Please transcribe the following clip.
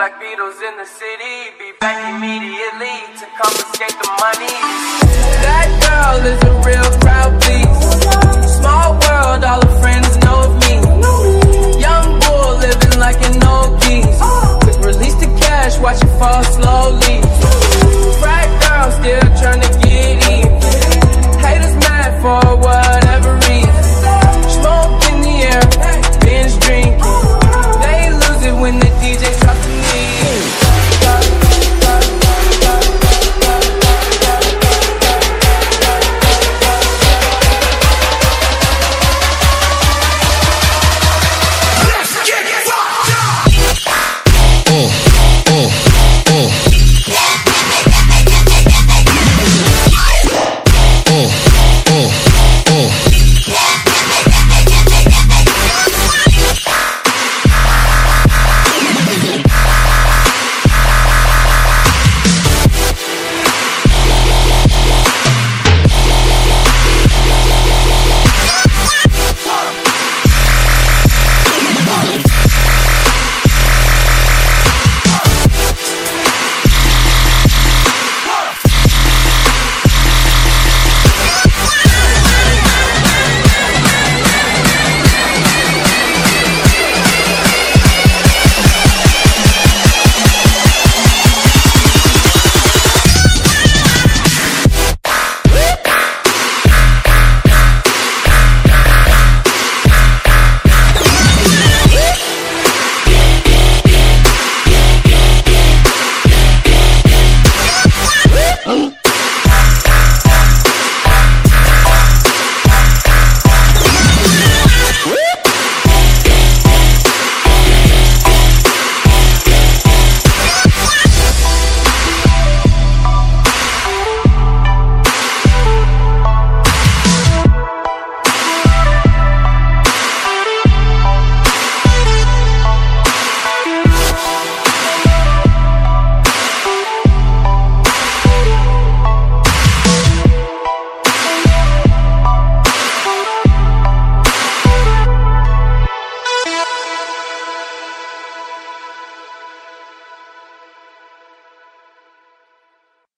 Black Beatles in the city, be back immediately to confiscate the money. That girl is a real crowd, please. Small world, all her friends know of me. Young bull living like an old geese. Quick release the cash, watch it fall slowly. Frat girl still trying to get in. Haters mad for what Huh?